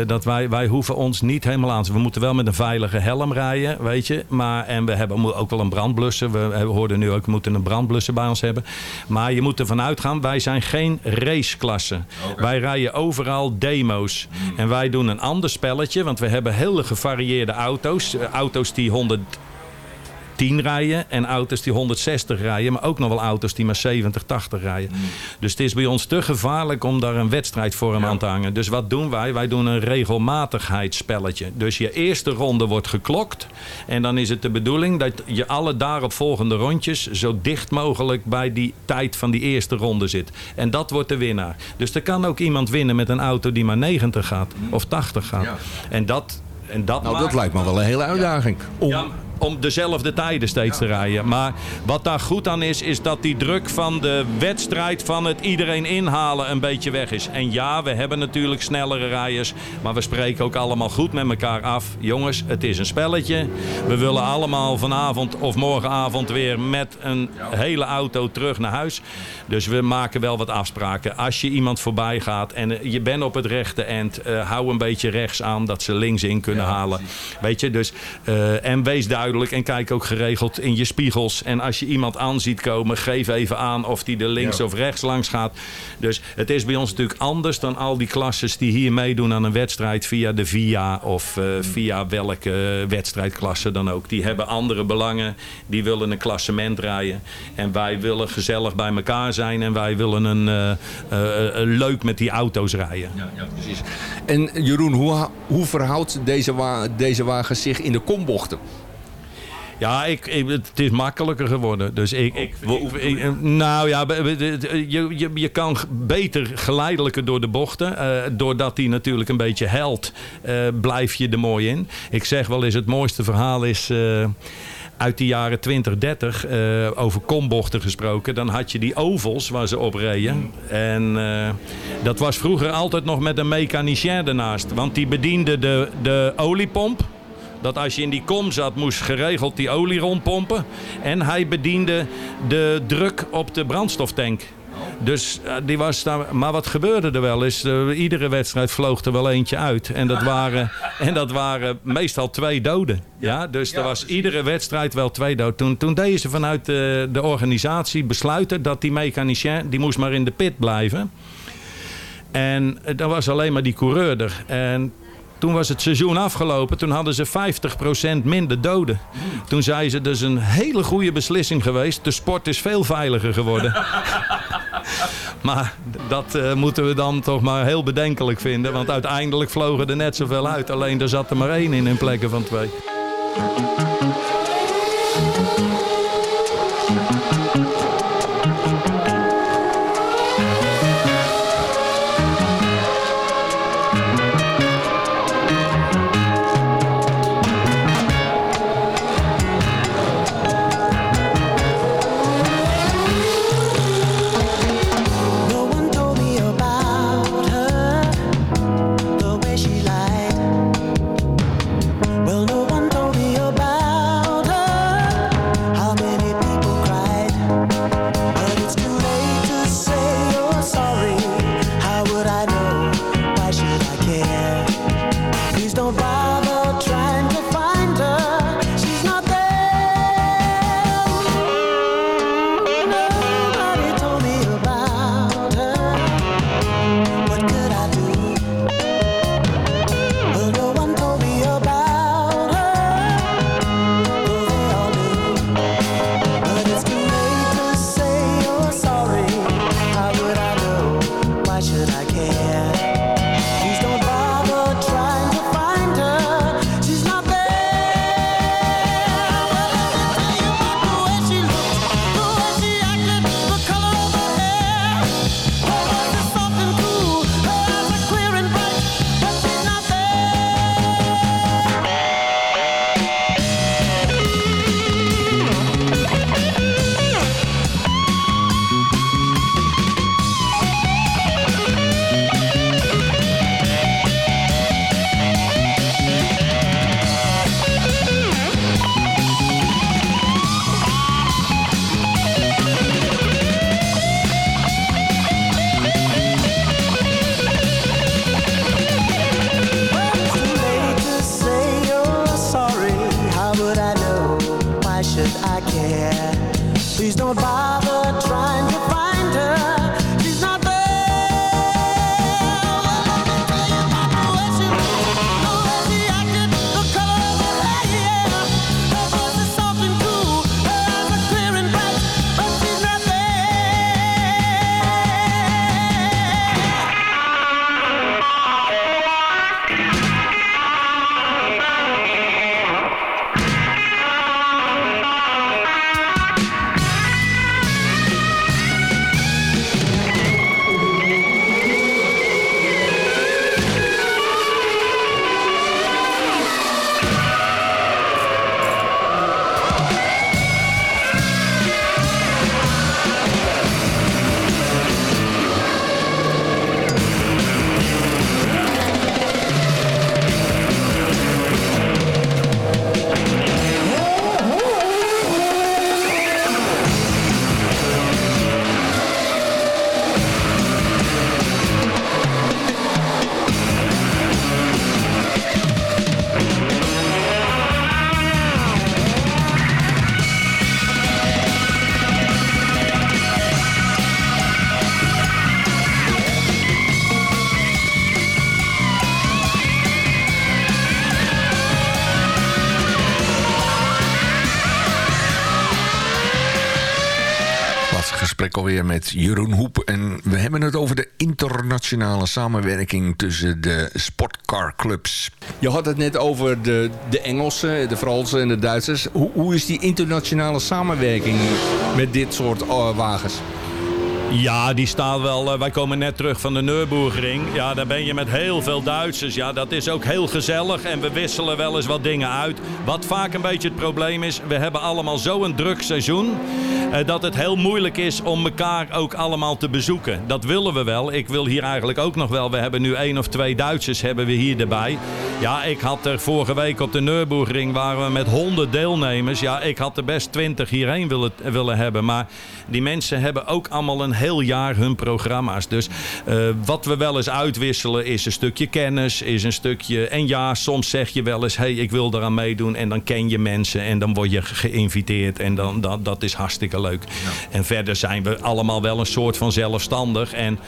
uh, dat wij, wij hoeven ons niet helemaal aan. We moeten wel met een veilige helm rijden, weet je. Maar, en we hebben ook wel een brandblusser. We, hoorden nu ook, we moeten een brandblusser bij ons hebben. Maar je moet ervan uitgaan, wij zijn geen raceklasse. Wij rijden overal demo's. Hmm. En wij doen een ander spelletje, want we hebben hele gevarieerde auto's. Auto's die 100 110 rijden en auto's die 160 rijden. Maar ook nog wel auto's die maar 70, 80 rijden. Mm. Dus het is bij ons te gevaarlijk om daar een wedstrijdvorm aan te hangen. Dus wat doen wij? Wij doen een regelmatigheidsspelletje. Dus je eerste ronde wordt geklokt. En dan is het de bedoeling dat je alle daaropvolgende rondjes zo dicht mogelijk bij die tijd van die eerste ronde zit. En dat wordt de winnaar. Dus er kan ook iemand winnen met een auto die maar 90 gaat of 80 gaat. Ja. En dat, en dat Nou, dat lijkt me wel een hele uitdaging. Om, ja, om dezelfde tijden steeds te rijden. Maar wat daar goed aan is, is dat die druk van de wedstrijd van het iedereen inhalen een beetje weg is. En ja, we hebben natuurlijk snellere rijders. Maar we spreken ook allemaal goed met elkaar af. Jongens, het is een spelletje. We willen allemaal vanavond of morgenavond weer met een hele auto terug naar huis. Dus we maken wel wat afspraken. Als je iemand voorbij gaat en eh, je bent op het rechte eind, eh, hou een beetje rechts aan dat ze links in kunnen halen. Weet je, dus eh, en wees duidelijk en kijk ook geregeld in je spiegels. En als je iemand aan ziet komen, geef even aan of die er links of rechts langs gaat. Dus het is bij ons natuurlijk anders dan al die klasses die hier meedoen aan een wedstrijd via de VIA of eh, via welke wedstrijdklasse dan ook. Die hebben andere belangen, die willen een klassement rijden. En wij willen gezellig bij elkaar zijn en wij willen een, eh, eh, leuk met die auto's rijden. Ja, ja, precies. En Jeroen, hoe, hoe verhoudt deze, wa deze wagen zich in de kombochten? Ja, ik, ik- het is makkelijker geworden. Dus ik, ik, ik- ik- nou ja, je, je, je kan beter geleidelijker door de bochten. Eh, doordat die natuurlijk een beetje helt, eh, blijf je er mooi in. Ik zeg wel eens, het mooiste verhaal is... eh, uit de jaren 20, 30, eh, over kombochten gesproken. Dan had je die ovals waar ze op reden. En dat was vroeger altijd nog met een mechanicien ernaast. Want die bediende de, de oliepomp. Dat als je in die kom zat, moest geregeld die olie rondpompen. En hij bediende de druk op de brandstoftank. Dus eh, die was daar. Maar wat gebeurde er wel is, eh, iedere wedstrijd vloog er wel eentje uit. En dat waren, en dat waren meestal twee doden. Ja, dus er was iedere wedstrijd wel twee doden. Toen, toen deden ze vanuit de, de organisatie besluiten dat die mechanicien, die moest maar in de pit blijven. En eh, dan was alleen maar die coureur er. En toen was het seizoen afgelopen. Toen hadden ze 50% minder doden. Toen zei ze, dat is een hele goede beslissing geweest. De sport is veel veiliger geworden. maar dat eh, moeten we dan toch maar heel bedenkelijk vinden. Want uiteindelijk vlogen er net zoveel uit. Alleen er zat er maar één in in plekken van twee. Jeroen Hoep. En we hebben het over de internationale samenwerking tussen de sportcarclubs. Je had het net over de, de Engelsen, de Fransen en de Duitsers. Hoe, hoe is die internationale samenwerking met dit soort eh, wagens? Ja, die staat wel. eh, wij komen net terug van de Nürburgring. Ja, daar ben je met heel veel Duitsers. Ja, dat is ook heel gezellig. En we wisselen wel eens wat dingen uit. Wat vaak een beetje het probleem is. We hebben allemaal zo'n druk seizoen. eh, dat het heel moeilijk is om elkaar ook allemaal te bezoeken. Dat willen we wel. Ik wil hier eigenlijk ook nog wel. We hebben nu één of twee Duitsers hebben we hier erbij. Ja, ik had er vorige week op de Nürburgring waren we met 100 deelnemers. Ja, ik had er best 20 hierheen willen, willen hebben. Maar die mensen hebben ook allemaal een heel jaar hun programma's. Dus eh, wat we wel eens uitwisselen is een stukje kennis, is een stukje... En ja, soms zeg je wel eens, hé, hey, ik wil eraan meedoen. En dan ken je mensen en dan word je ge- geïnviteerd. En dan, dat, dat is hartstikke leuk. En verder zijn we allemaal wel een soort van zelfstandig. En...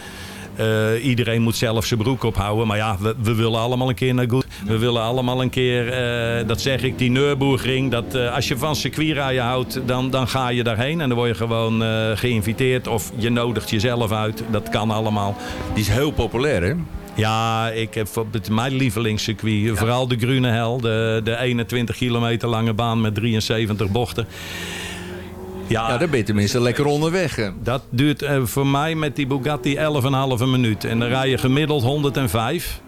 eh, iedereen moet zelf zijn broek ophouden. Maar ja, we, we willen allemaal een keer naar goed. We willen allemaal een keer, eh, dat zeg ik, die Nürburgring. Dat eh, als je van circuitrijden houdt, dan, dan ga je daarheen. En dan word je gewoon geïnviteerd. Of je nodigt jezelf uit. Dat kan allemaal. Die is heel populair, hè? Ja, ik heb mijn lievelingscircuit. Vooral de Grune Hel. De, de 21 kilometer lange baan met 73 bochten. Ja, Ja, daar ben je tenminste lekker onderweg. hè. dat duurt eh, voor mij met die Bugatti 11,5 minuut. En dan rij je gemiddeld 105.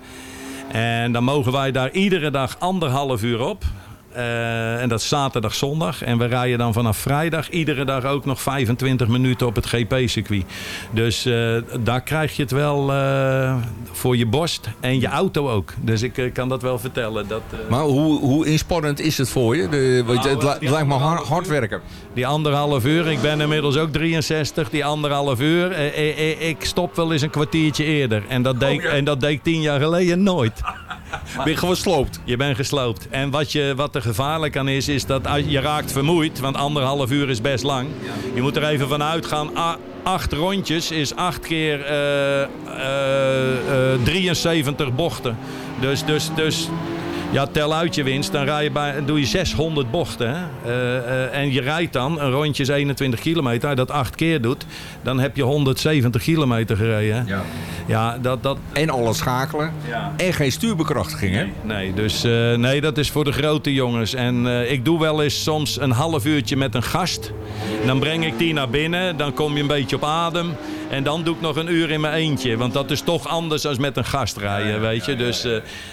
En dan mogen wij daar iedere dag anderhalf uur op. Eh, en dat is zaterdag, zondag. En we rijden dan vanaf vrijdag iedere dag ook nog 25 minuten op het GP-circuit. Dus eh, daar krijg je het wel eh, voor je borst en je auto ook. Dus ik kan dat wel vertellen. Dat, Maar hoe, hoe inspannend is het voor je? De, het, Nou, li- die lijkt me hard, hard werken. Die anderhalf uur, ik ben inmiddels ook 63, die anderhalf uur. ik stop wel eens een kwartiertje eerder. En dat deed, en dat deed ik tien jaar geleden nooit. Ben je gewoon sloopt? Je bent gesloopt. En wat, je, wat er gevaarlijk aan is, is dat je raakt vermoeid. Want anderhalf uur is best lang. Je moet er even van uitgaan. a- acht rondjes is acht keer eh, eh, eh, 73 bochten. Dus, dus, dus ja, tel uit je winst. Dan rij je bij, doe je 600 bochten. Hè? Eh, eh, en je rijdt dan, een rondje is 21 kilometer. Als je dat acht keer doet, dan heb je 170 kilometer gereden. Ja. Ja, dat, dat, En alles schakelen. Ja. En geen stuurbekrachtiging, hè? Nee, dus eh, nee, dat is voor de grote jongens. En ik doe wel eens soms een half uurtje met een gast. Dan breng ik die naar binnen, dan kom je een beetje op adem. En dan doe ik nog een uur in mijn eentje. Want dat is toch anders dan met een gast rijden, weet je. Dus, eh,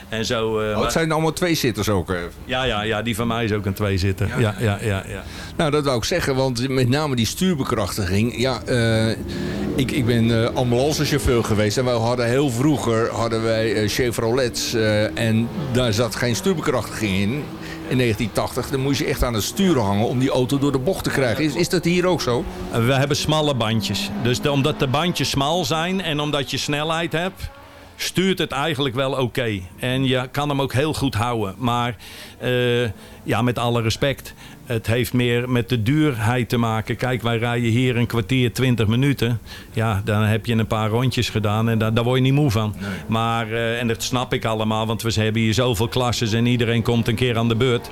en zo, eh, Oh, maar- het zijn allemaal twee zitters ook. eh. ja, ja, ja, die van mij is ook een tweezitter. Ja, ja, ja, ja. Nou, dat wou ik zeggen, want met name die stuurbekrachtiging. Ja, eh, ik, ik ben eh ambulancechauffeur geweest en wij hadden heel vroeger hadden wij eh, Chevrolets eh, en daar zat geen stuurbekrachtiging in. In 1980, dan moest je echt aan het stuur hangen om die auto door de bocht te krijgen. Is, is dat hier ook zo? We hebben smalle bandjes. Dus omdat de bandjes smal zijn en omdat je snelheid hebt, stuurt het eigenlijk wel oké. En je kan hem ook heel goed houden. Maar eh, ja, met alle respect. Het heeft meer met de duurheid te maken. Kijk, wij rijden hier een kwartier, 20 minuten. Ja, dan heb je een paar rondjes gedaan en daar, daar word je niet moe van. Maar, eh, en dat snap ik allemaal, want we hebben hier zoveel klasses en iedereen komt een keer aan de beurt.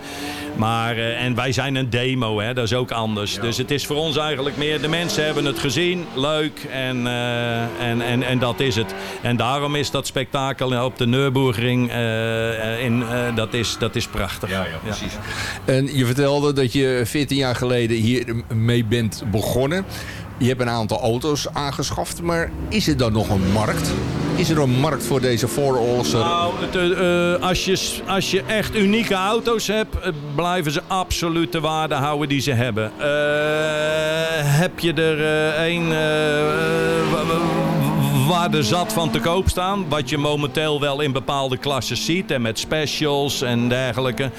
Maar, eh, en wij zijn een demo, hè, dat is ook anders. Dus het is voor ons eigenlijk meer, de mensen hebben het gezien, leuk en, eh, en, en, en dat is het. En daarom is dat spektakel op de Nürburgring, in, eh, dat, is, dat is prachtig. Ja, precies. En je vertelde dat je 14 jaar geleden hier mee bent begonnen. Je hebt een aantal auto's aangeschaft, maar is er dan nog een markt? Is er een markt voor deze vooroorlogse... Nou, eh, eh, als, je, als je echt unieke auto's hebt, eh, blijven ze absoluut de waarde houden die ze hebben. Heb je er wa- waar er zat van te koop staan, wat je momenteel wel in bepaalde klassen ziet en met specials en dergelijke.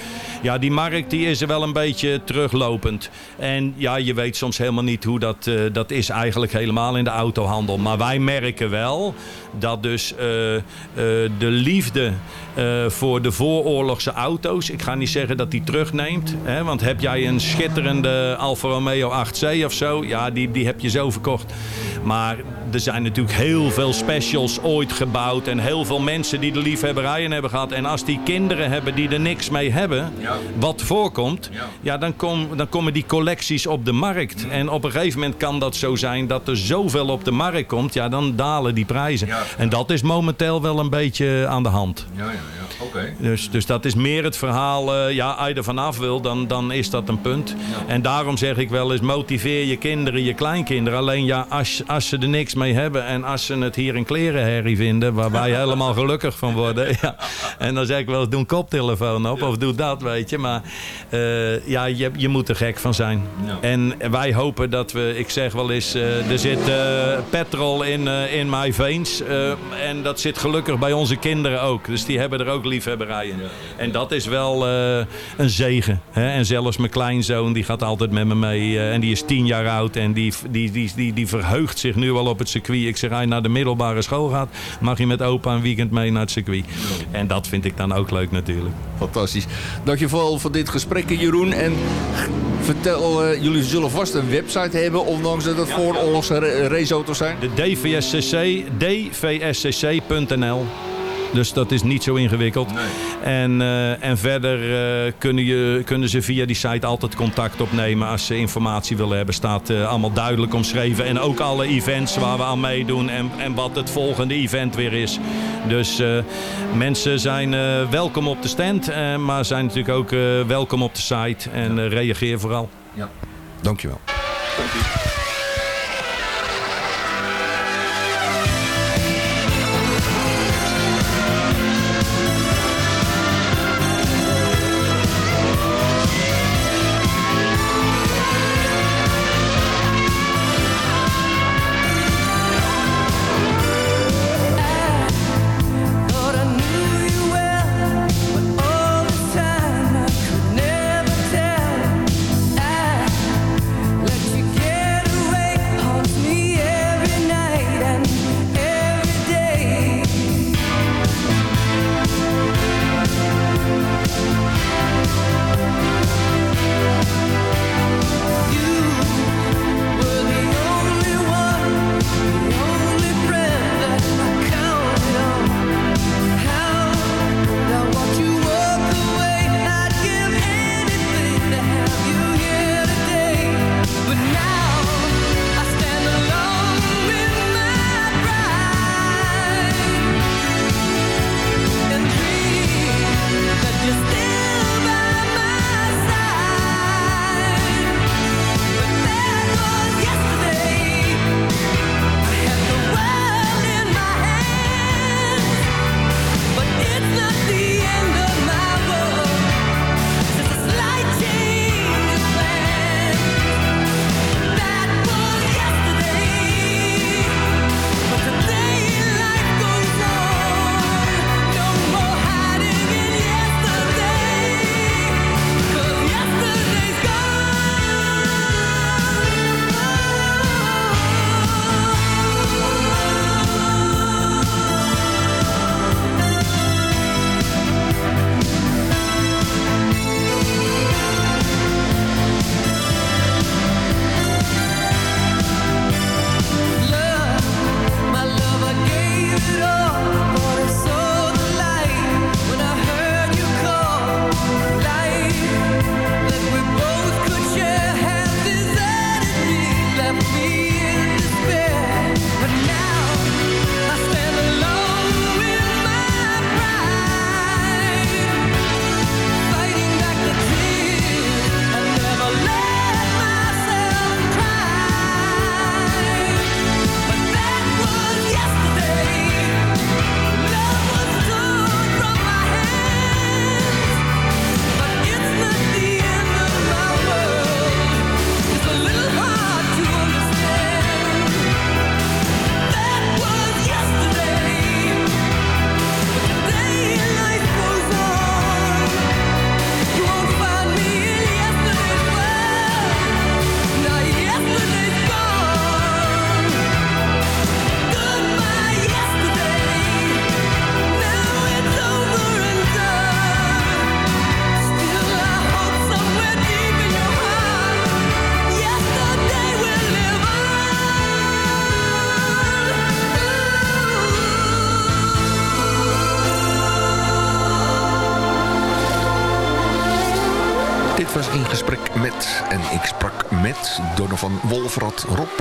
Ja, die markt die is er wel een beetje teruglopend. En ja, je weet soms helemaal niet hoe dat, eh, dat is eigenlijk helemaal in de autohandel. Maar wij merken wel dat dus eh, eh, de liefde voor de vooroorlogse auto's, ik ga niet zeggen dat die terugneemt. Hè, want heb jij een schitterende Alfa Romeo 8C of zo, ja, die, die heb je zo verkocht. Maar er zijn natuurlijk heel veel specials ooit gebouwd. En heel veel mensen die de liefhebberijen hebben gehad. En als die kinderen hebben die er niks mee hebben, wat voorkomt, ja. dan, kom, dan komen die collecties op de markt. En op een gegeven moment kan dat zo zijn dat er zoveel op de markt komt, ja, dan dalen die prijzen. En dat is momenteel wel een beetje aan de hand. Ja, ja, ja. Dus, dus dat is meer het verhaal, eh, ja, als je er vanaf wil, dan, dan is dat een punt. En daarom zeg ik wel eens, motiveer je kinderen, je kleinkinderen. Alleen ja, als, als ze er niks mee hebben en als ze het hier een klerenherrie vinden, waar wij helemaal gelukkig van worden. Ja. En dan zeg ik wel eens, doe een koptelefoon op of doe dat, weet je. Maar eh, ja, je, je moet er gek van zijn. En wij hopen dat we, ik zeg wel eens, eh, er zit petrol in, in veins. eh, en dat zit gelukkig bij onze kinderen ook. Dus die hebben er ook liefhebberijen. En dat is wel eh, een zegen. Hè? En zelfs mijn kleinzoon, die gaat altijd met me mee. eh, en die is tien jaar oud. En die, die, die, die, die verheugt zich nu al op het circuit. Ik zeg, als je naar de middelbare school gaat, mag je met opa een weekend mee naar het circuit. En dat vind ik dan ook leuk natuurlijk. Fantastisch. Dankjewel voor dit gesprek, Jeroen. En vertel, eh, jullie zullen vast een website hebben, ondanks dat het vooroorlogse ra- raceauto's zijn. De DVSCC, dvscc.nl. Dus dat is niet zo ingewikkeld. En, eh, en verder eh, kunnen, je, kunnen ze via die site altijd contact opnemen als ze informatie willen hebben. Staat eh, allemaal duidelijk omschreven. En ook alle events waar we aan meedoen en, en wat het volgende event weer is. Dus eh, mensen zijn eh, welkom op de stand, maar zijn natuurlijk ook eh, welkom op de site. En reageer vooral. Ja. Dankjewel. Thought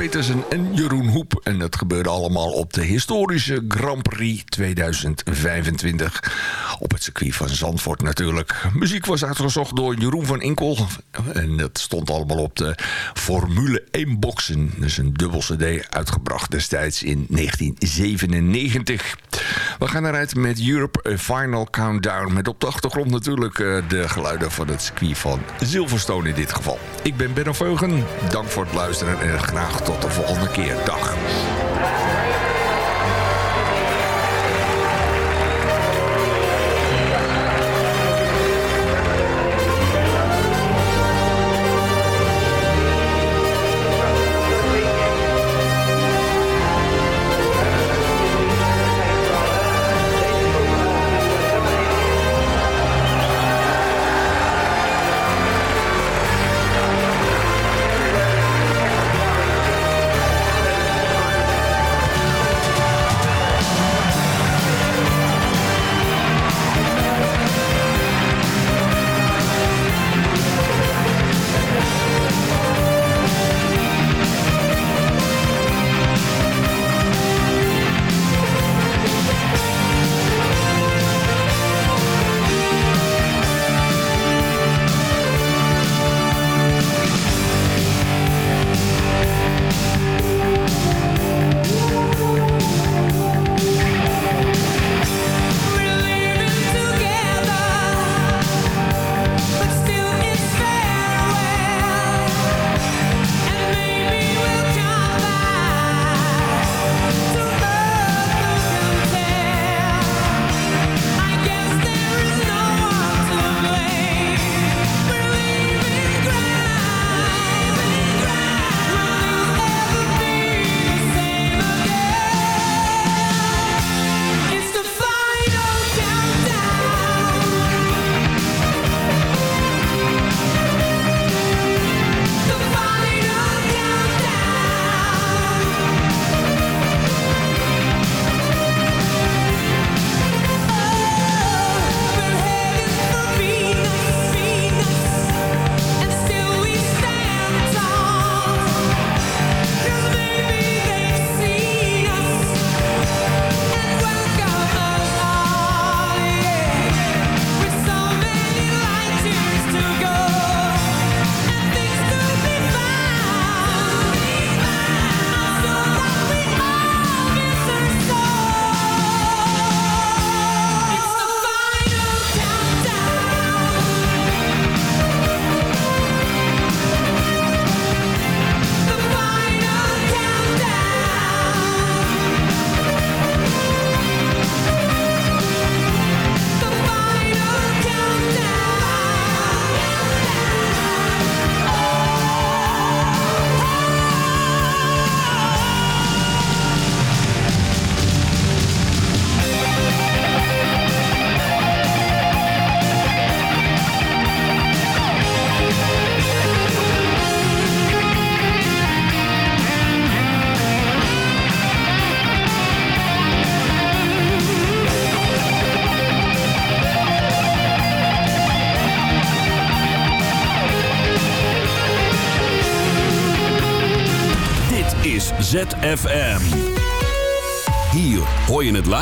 Petersen en Jeroen Hoep. En dat gebeurde allemaal op de historische Grand Prix 2025. Op het circuit van Zandvoort natuurlijk. Muziek was uitgezocht door Jeroen van Inkel. En dat stond allemaal op de Formule 1 boxen. Dus een dubbel cd uitgebracht destijds in 1997. We gaan eruit met Europe Final Countdown. Met op de achtergrond natuurlijk eh, de geluiden van het circuit van Silverstone in dit geval. Ik ben Benno Veugen. Dank voor het luisteren en graag tot de volgende keer. Dag.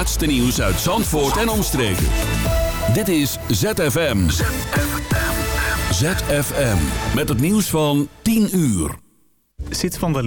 Laatste nieuws uit Zandvoort en omstreken. Dit is ZFM. ZFM. Met het nieuws van 10 uur. Zit van der